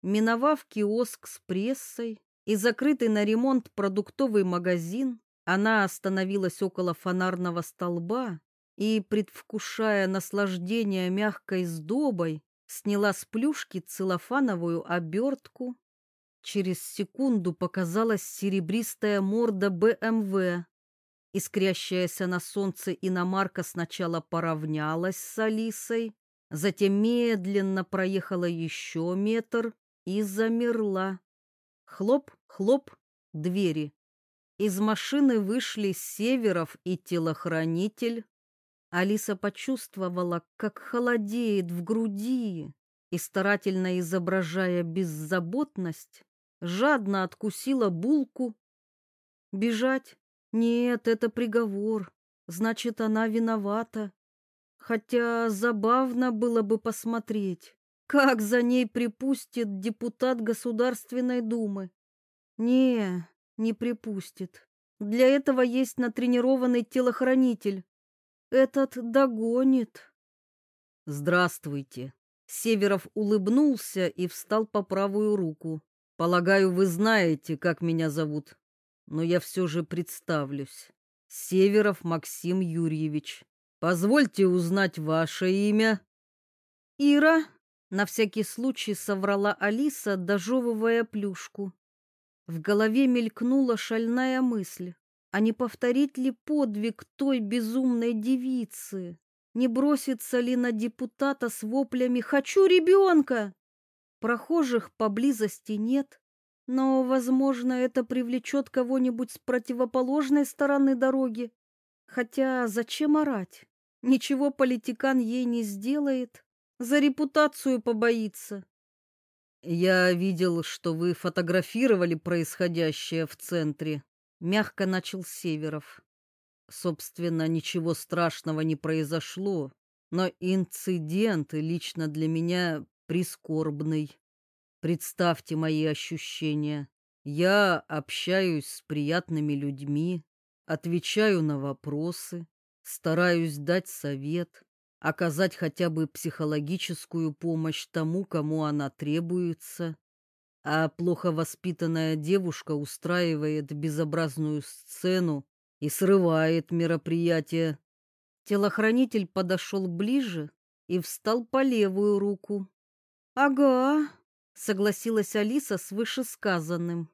Миновав киоск с прессой, и закрытый на ремонт продуктовый магазин, она остановилась около фонарного столба и, предвкушая наслаждение мягкой сдобой, сняла с плюшки целлофановую обертку. Через секунду показалась серебристая морда БМВ. Искрящаяся на солнце иномарка сначала поравнялась с Алисой, затем медленно проехала еще метр и замерла. Хлоп, хлоп, двери. Из машины вышли Северов и телохранитель. Алиса почувствовала, как холодеет в груди, и, старательно изображая беззаботность, жадно откусила булку. Бежать? Нет, это приговор. Значит, она виновата. Хотя забавно было бы посмотреть, как за ней припустит депутат Государственной Думы? Не, не припустит. Для этого есть натренированный телохранитель. Этот догонит. Здравствуйте. Северов улыбнулся и встал по правую руку. Полагаю, вы знаете, как меня зовут. Но я все же представлюсь. Северов Максим Юрьевич. Позвольте узнать ваше имя. Ира на всякий случай соврала Алиса, дожевывая плюшку. В голове мелькнула шальная мысль. А не повторить ли подвиг той безумной девицы? Не бросится ли на депутата с воплями «Хочу ребенка!» Прохожих поблизости нет, но, возможно, это привлечет кого-нибудь с противоположной стороны дороги. Хотя зачем орать? Ничего политикан ей не сделает. За репутацию побоится. Я видел, что вы фотографировали происходящее в центре, мягко начал Северов. Собственно, ничего страшного не произошло, но инцидент лично для меня прискорбный. Представьте мои ощущения. Я общаюсь с приятными людьми, отвечаю на вопросы, стараюсь дать совет, оказать хотя бы психологическую помощь тому, кому она требуется, а плохо воспитанная девушка устраивает безобразную сцену и срывает мероприятие. Телохранитель подошел ближе и встал по левую руку. «Ага», — согласилась Алиса с вышесказанным.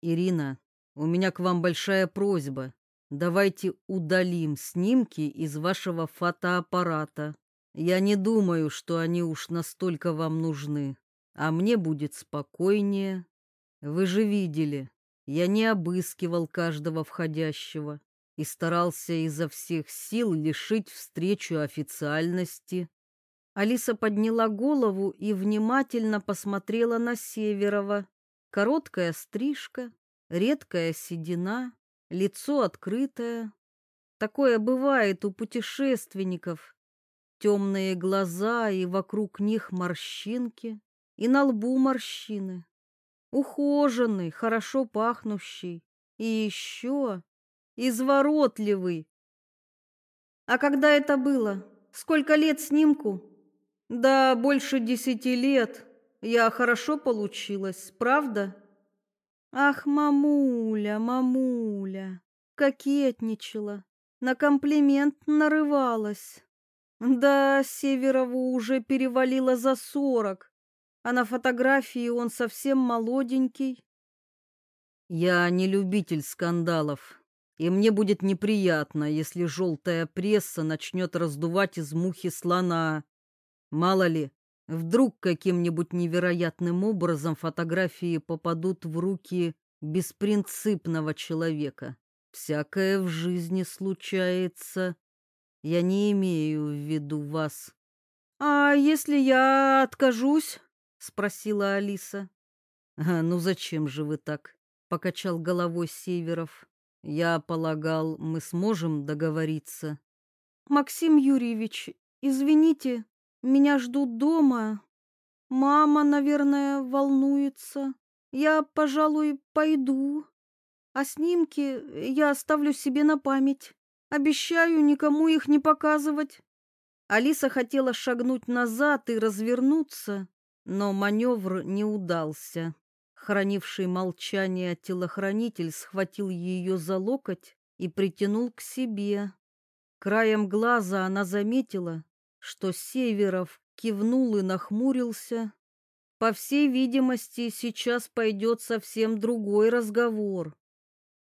«Ирина, у меня к вам большая просьба. Давайте удалим снимки из вашего фотоаппарата. Я не думаю, что они уж настолько вам нужны, а мне будет спокойнее. Вы же видели, я не обыскивал каждого входящего и старался изо всех сил лишить встречу официальности. Алиса подняла голову и внимательно посмотрела на Северова. Короткая стрижка, редкая седина, лицо открытое. Такое бывает у путешественников. Темные глаза и вокруг них морщинки, и на лбу морщины. Ухоженный, хорошо пахнущий и еще изворотливый. А когда это было? Сколько лет снимку? Да, больше десяти лет. Я хорошо получилась, правда? Ах, мамуля, мамуля, кокетничала, на комплимент нарывалась. Да, Северову уже перевалило за сорок, а на фотографии он совсем молоденький. Я не любитель скандалов, и мне будет неприятно, если желтая пресса начнет раздувать из мухи слона. Мало ли, вдруг каким-нибудь невероятным образом фотографии попадут в руки беспринципного человека. Всякое в жизни случается. Я не имею в виду вас. А если я откажусь? спросила Алиса. А, ну зачем же вы так? покачал головой Северов. Я полагал, мы сможем договориться. Максим Юрьевич, извините, меня ждут дома. Мама, наверное, волнуется. Я, пожалуй, пойду. А снимки я оставлю себе на память. Обещаю никому их не показывать. Алиса хотела шагнуть назад и развернуться, но маневр не удался. Хранивший молчание телохранитель схватил ее за локоть и притянул к себе. Краем глаза она заметила, что Северов кивнул и нахмурился. По всей видимости, сейчас пойдет совсем другой разговор.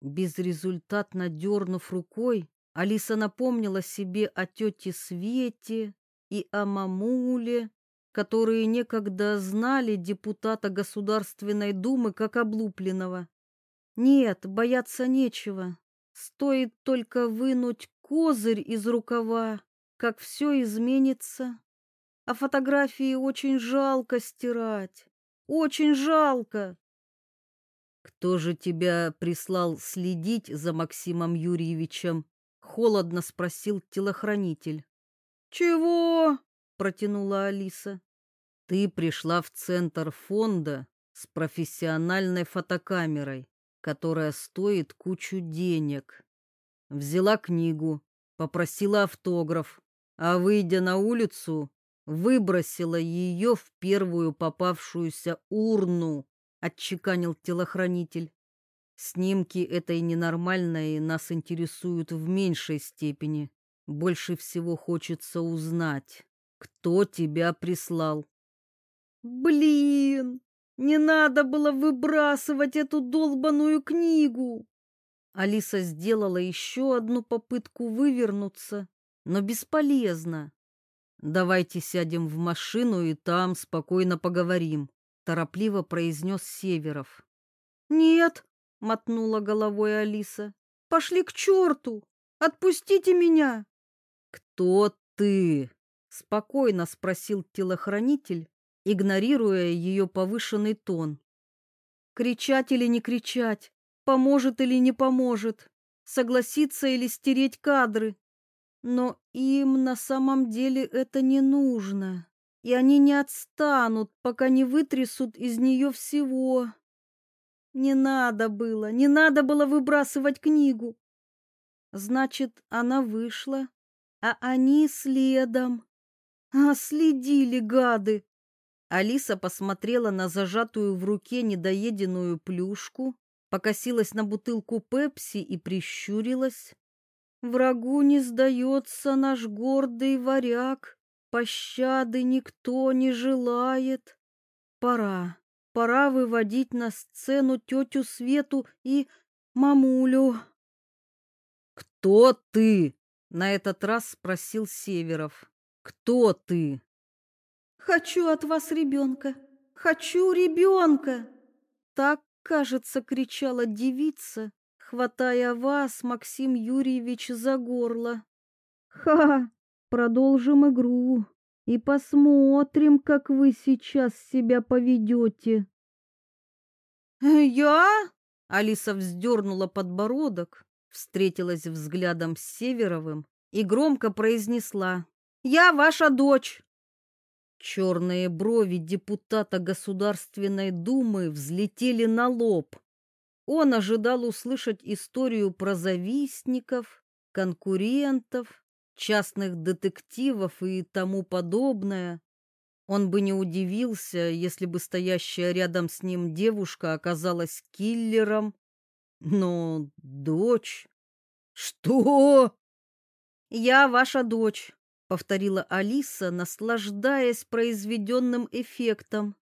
Безрезультатно дернув рукой, Алиса напомнила себе о тете Свете и о мамуле, которые некогда знали депутата Государственной Думы как облупленного. Нет, бояться нечего. Стоит только вынуть козырь из рукава, как все изменится. А фотографии очень жалко стирать. Очень жалко. Кто же тебя прислал следить за Максимом Юрьевичем? Холодно спросил телохранитель. Чего? Протянула Алиса. Ты пришла в центр фонда с профессиональной фотокамерой, которая стоит кучу денег. Взяла книгу, попросила автограф, а выйдя на улицу, выбросила ее в первую попавшуюся урну, отчеканил телохранитель. Снимки этой ненормальной нас интересуют в меньшей степени. Больше всего хочется узнать, кто тебя прислал. Блин, не надо было выбрасывать эту долбаную книгу. Алиса сделала еще одну попытку вывернуться, но бесполезно. Давайте сядем в машину и там спокойно поговорим, торопливо произнес Северов. Нет, мотнула головой Алиса. Пошли к черту! Отпустите меня! Кто ты? спокойно спросил телохранитель, игнорируя ее повышенный тон. Кричать или не кричать, поможет или не поможет, согласиться или стереть кадры. Но им на самом деле это не нужно, и они не отстанут, пока не вытрясут из нее всего. Не надо было, не надо было выбрасывать книгу. Значит, она вышла, а они следом. А следили гады. Алиса посмотрела на зажатую в руке недоеденную плюшку, покосилась на бутылку пепси и прищурилась. Врагу не сдается наш гордый варяг, пощады никто не желает. Пора, пора выводить на сцену тетю Свету и мамулю. «Кто ты?» — на этот раз спросил Северов. «Кто ты?» «Хочу от вас ребенка! Хочу ребенка!» Так, кажется, кричала девица, хватая вас, Максим Юрьевич, за горло. «Ха! Продолжим игру и посмотрим, как вы сейчас себя поведете». «Я?» — Алиса вздернула подбородок, встретилась взглядом с Северовым и громко произнесла «Я ваша дочь!» Черные брови депутата Государственной Думы взлетели на лоб. Он ожидал услышать историю про завистников, конкурентов, частных детективов и тому подобное. Он бы не удивился, если бы стоящая рядом с ним девушка оказалась киллером. Но дочь... Что? Я ваша дочь, повторила Алиса, наслаждаясь произведенным эффектом.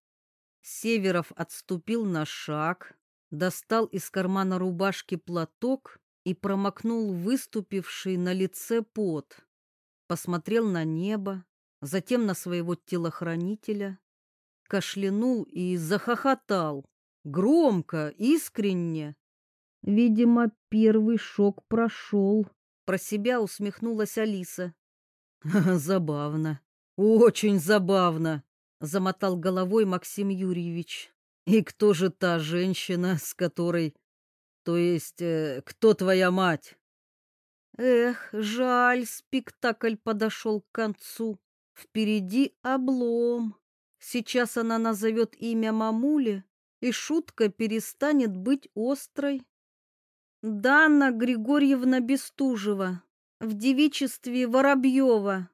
Северов отступил на шаг, достал из кармана рубашки платок и промокнул выступивший на лице пот. Посмотрел на небо, затем на своего телохранителя, кашлянул и захохотал, громко, искренне. Видимо, первый шок прошел. Про себя усмехнулась Алиса. Забавно, очень забавно, замотал головой Максим Юрьевич. И кто же та женщина, с которой... То есть, э, кто твоя мать? Эх, жаль, спектакль подошел к концу. Впереди облом. Сейчас она назовет имя мамули, и шутка перестанет быть острой. Дана Григорьевна Бестужева, в девичестве Воробьева.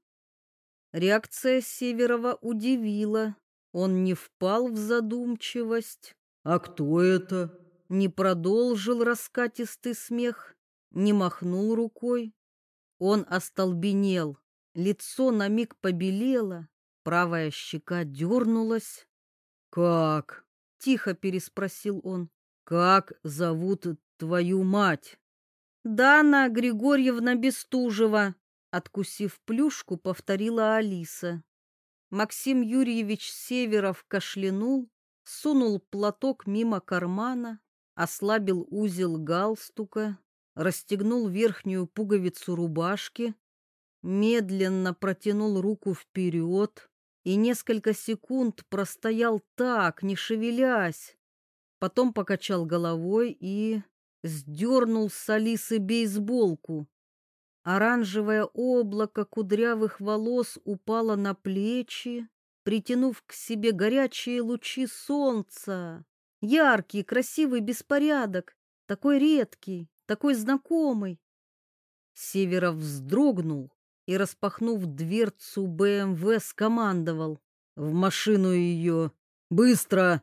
Реакция Северова удивила. Он не впал в задумчивость. «А кто это?» Не продолжил раскатистый смех, не махнул рукой. Он остолбенел, лицо на миг побелело, правая щека дернулась. «Как?» — тихо переспросил он. «Как зовут твою мать?» «Дана Григорьевна Бестужева», — откусив плюшку, повторила Алиса. Максим Юрьевич Северов кашлянул, сунул платок мимо кармана, ослабил узел галстука, расстегнул верхнюю пуговицу рубашки, медленно протянул руку вперед и несколько секунд простоял так, не шевелясь. Потом покачал головой и сдернул с Алисы бейсболку. Оранжевое облако кудрявых волос упало на плечи, притянув к себе горячие лучи солнца. Яркий, красивый беспорядок, такой редкий, такой знакомый. Северов вздрогнул и, распахнув дверцу БМВ, скомандовал. «В машину ее! Быстро!»